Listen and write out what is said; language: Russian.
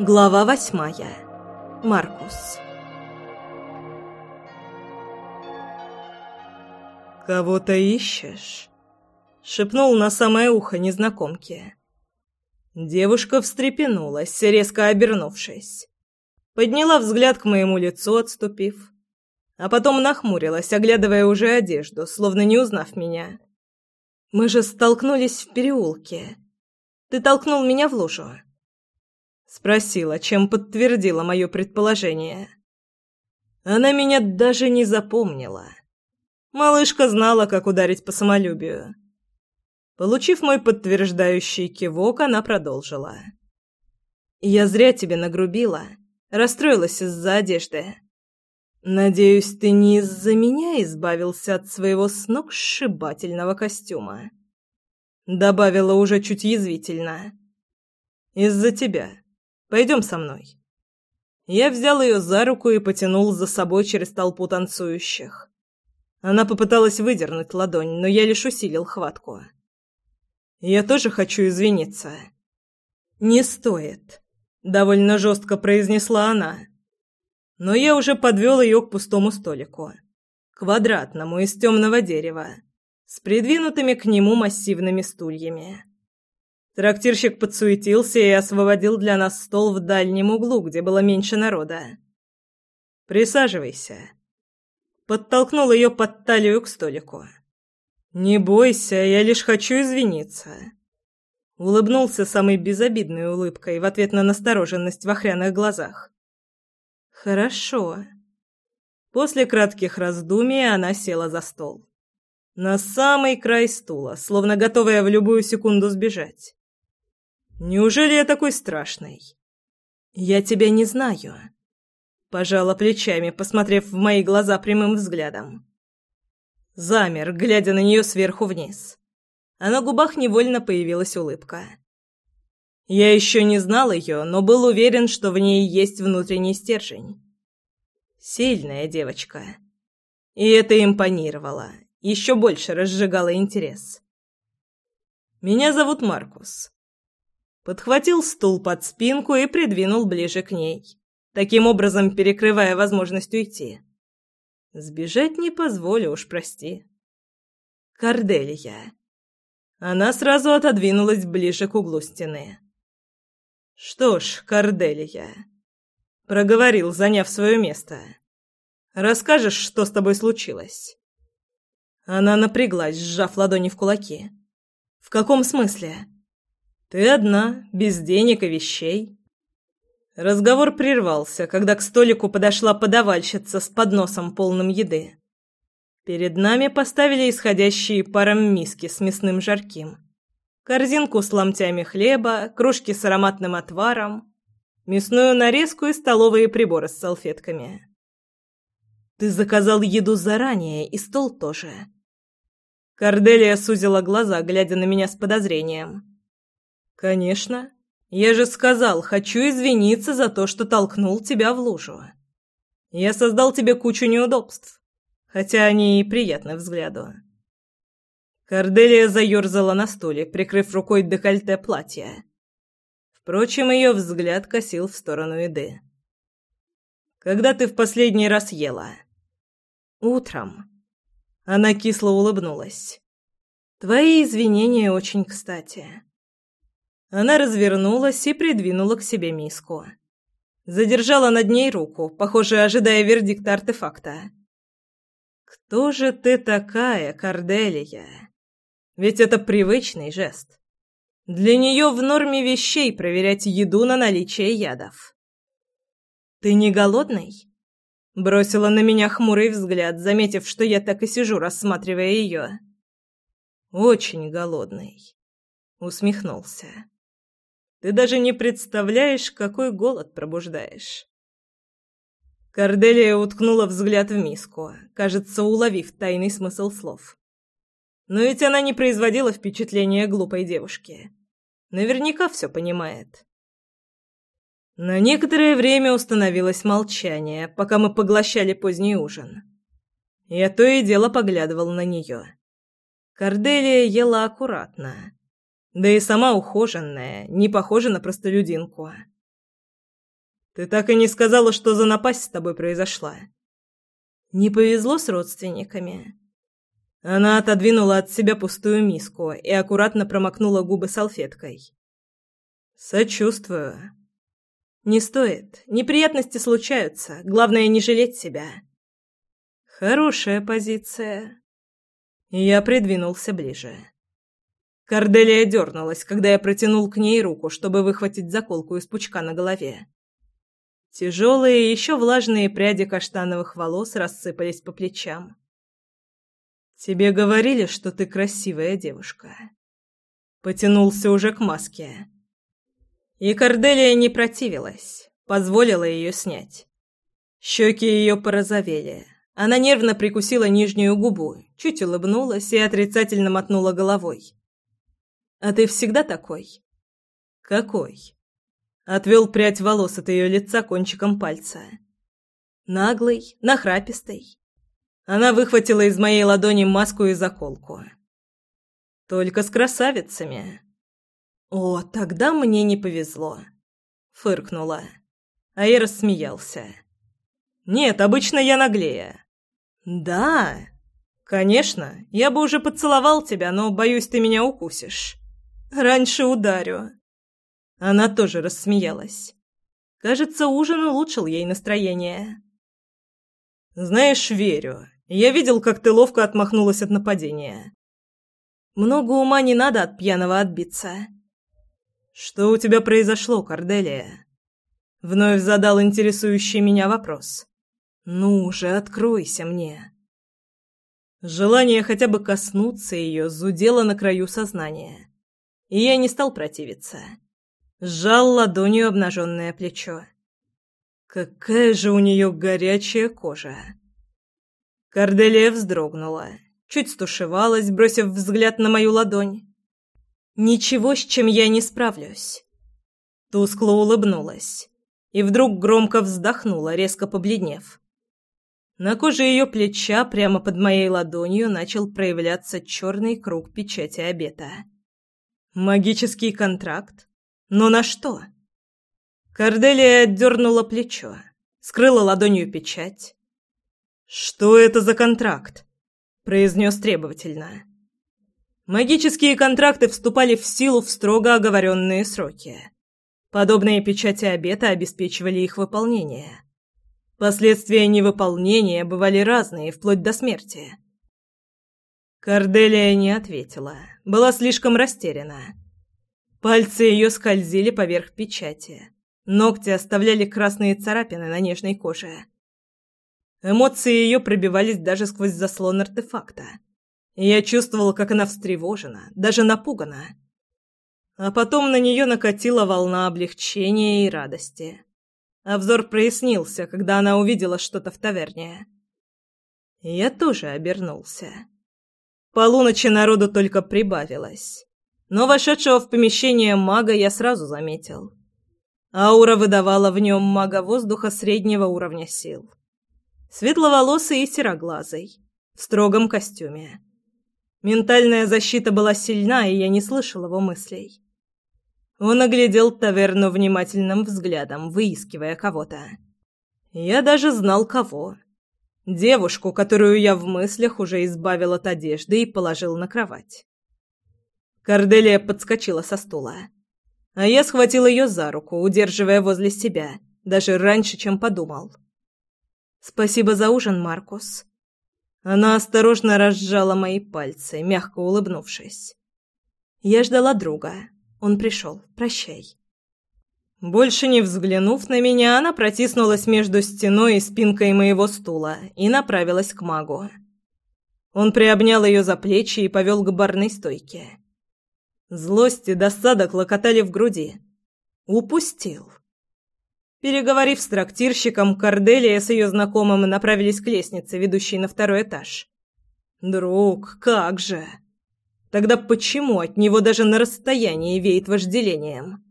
Глава восьмая. Маркус. «Кого-то ищешь?» — шепнул на самое ухо незнакомки. Девушка встрепенулась, резко обернувшись. Подняла взгляд к моему лицу, отступив. А потом нахмурилась, оглядывая уже одежду, словно не узнав меня. «Мы же столкнулись в переулке. Ты толкнул меня в лужу». Спросила, чем подтвердила мое предположение. Она меня даже не запомнила. Малышка знала, как ударить по самолюбию. Получив мой подтверждающий кивок, она продолжила. «Я зря тебе нагрубила, расстроилась из-за одежды. Надеюсь, ты не из-за меня избавился от своего сногсшибательного костюма?» Добавила уже чуть язвительно. «Из-за тебя. Пойдем со мной». Я взял ее за руку и потянул за собой через толпу танцующих. Она попыталась выдернуть ладонь, но я лишь усилил хватку. «Я тоже хочу извиниться». «Не стоит», — довольно жестко произнесла она. Но я уже подвел ее к пустому столику. Квадратному, из темного дерева, с придвинутыми к нему массивными стульями. Трактирщик подсуетился и освободил для нас стол в дальнем углу, где было меньше народа. «Присаживайся». Подтолкнул ее под талию к столику. «Не бойся, я лишь хочу извиниться». Улыбнулся самой безобидной улыбкой в ответ на настороженность в охряных глазах. «Хорошо». После кратких раздумий она села за стол. На самый край стула, словно готовая в любую секунду сбежать. Неужели я такой страшный? Я тебя не знаю. Пожала плечами, посмотрев в мои глаза прямым взглядом. Замер, глядя на нее сверху вниз. А на губах невольно появилась улыбка. Я еще не знал ее, но был уверен, что в ней есть внутренний стержень. Сильная девочка. И это импонировало, еще больше разжигало интерес. Меня зовут Маркус подхватил стул под спинку и придвинул ближе к ней, таким образом перекрывая возможность уйти. Сбежать не позволю, уж прости. Корделия. Она сразу отодвинулась ближе к углу стены. «Что ж, Корделия», — проговорил, заняв свое место, — «расскажешь, что с тобой случилось?» Она напряглась, сжав ладони в кулаки. «В каком смысле?» Ты одна, без денег и вещей. Разговор прервался, когда к столику подошла подавальщица с подносом полным еды. Перед нами поставили исходящие паром миски с мясным жарким, корзинку с ломтями хлеба, кружки с ароматным отваром, мясную нарезку и столовые приборы с салфетками. Ты заказал еду заранее, и стол тоже. Корделия сузила глаза, глядя на меня с подозрением. «Конечно. Я же сказал, хочу извиниться за то, что толкнул тебя в лужу. Я создал тебе кучу неудобств, хотя они и приятны взгляду». Корделия заерзала на стуле, прикрыв рукой декольте платья. Впрочем, ее взгляд косил в сторону еды. «Когда ты в последний раз ела?» «Утром». Она кисло улыбнулась. «Твои извинения очень кстати». Она развернулась и придвинула к себе миску. Задержала над ней руку, похоже, ожидая вердикта артефакта. «Кто же ты такая, Корделия?» Ведь это привычный жест. Для нее в норме вещей проверять еду на наличие ядов. «Ты не голодный?» Бросила на меня хмурый взгляд, заметив, что я так и сижу, рассматривая ее. «Очень голодный», — усмехнулся. Ты даже не представляешь, какой голод пробуждаешь. Корделия уткнула взгляд в миску, кажется, уловив тайный смысл слов. Но ведь она не производила впечатления глупой девушки. Наверняка все понимает. На некоторое время установилось молчание, пока мы поглощали поздний ужин. Я то и дело поглядывал на нее. Корделия ела аккуратно, да и сама ухоженная, не похожа на простолюдинку. Ты так и не сказала, что за напасть с тобой произошла. Не повезло с родственниками. Она отодвинула от себя пустую миску и аккуратно промокнула губы салфеткой. Сочувствую. Не стоит. Неприятности случаются. Главное не жалеть себя. Хорошая позиция. Я придвинулся ближе. Корделия дернулась, когда я протянул к ней руку, чтобы выхватить заколку из пучка на голове. Тяжелые, еще влажные пряди каштановых волос рассыпались по плечам. «Тебе говорили, что ты красивая девушка». Потянулся уже к маске. И Корделия не противилась, позволила ее снять. Щеки ее порозовели. Она нервно прикусила нижнюю губу, чуть улыбнулась и отрицательно мотнула головой. «А ты всегда такой?» «Какой?» Отвел прядь волос от ее лица кончиком пальца. Наглый, нахрапистый. Она выхватила из моей ладони маску и заколку. Только с красавицами. О, тогда мне не повезло. Фыркнула. А я рассмеялся. Нет, обычно я наглее. Да, конечно, я бы уже поцеловал тебя, но боюсь, ты меня укусишь. Раньше ударю. Она тоже рассмеялась. Кажется, ужин улучшил ей настроение. «Знаешь, верю. Я видел, как ты ловко отмахнулась от нападения. Много ума не надо от пьяного отбиться». «Что у тебя произошло, Корделия?» Вновь задал интересующий меня вопрос. «Ну уже откройся мне». Желание хотя бы коснуться ее зудело на краю сознания, и я не стал противиться сжал ладонью обнаженное плечо. Какая же у нее горячая кожа! Корделия вздрогнула, чуть стушевалась, бросив взгляд на мою ладонь. «Ничего, с чем я не справлюсь». Тускло улыбнулась и вдруг громко вздохнула, резко побледнев. На коже ее плеча, прямо под моей ладонью, начал проявляться черный круг печати обета. «Магический контракт? Но на что? Корделия отдернула плечо, скрыла ладонью печать. «Что это за контракт?» – произнес требовательно. Магические контракты вступали в силу в строго оговоренные сроки. Подобные печати обета обеспечивали их выполнение. Последствия невыполнения бывали разные, вплоть до смерти. Корделия не ответила, была слишком растеряна. Пальцы ее скользили поверх печати. Ногти оставляли красные царапины на нежной коже. Эмоции ее пробивались даже сквозь заслон артефакта. Я чувствовала, как она встревожена, даже напугана. А потом на нее накатила волна облегчения и радости. А взор прояснился, когда она увидела что-то в таверне. Я тоже обернулся. Полуночи народу только прибавилось. Но вошедшего в помещение мага я сразу заметил. Аура выдавала в нем мага воздуха среднего уровня сил. Светловолосый и сероглазый, в строгом костюме. Ментальная защита была сильна, и я не слышал его мыслей. Он оглядел таверну внимательным взглядом, выискивая кого-то. Я даже знал, кого. Девушку, которую я в мыслях уже избавил от одежды и положил на кровать. Корделия подскочила со стула. А я схватил ее за руку, удерживая возле себя, даже раньше, чем подумал. «Спасибо за ужин, Маркус». Она осторожно разжала мои пальцы, мягко улыбнувшись. «Я ждала друга. Он пришел. Прощай». Больше не взглянув на меня, она протиснулась между стеной и спинкой моего стула и направилась к магу. Он приобнял ее за плечи и повел к барной стойке. Злость и досада клокотали в груди. Упустил. Переговорив с трактирщиком, Корделия с ее знакомым направились к лестнице, ведущей на второй этаж. «Друг, как же!» Тогда почему от него даже на расстоянии веет вожделением?